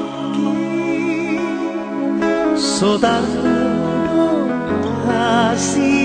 aquí, soldado así.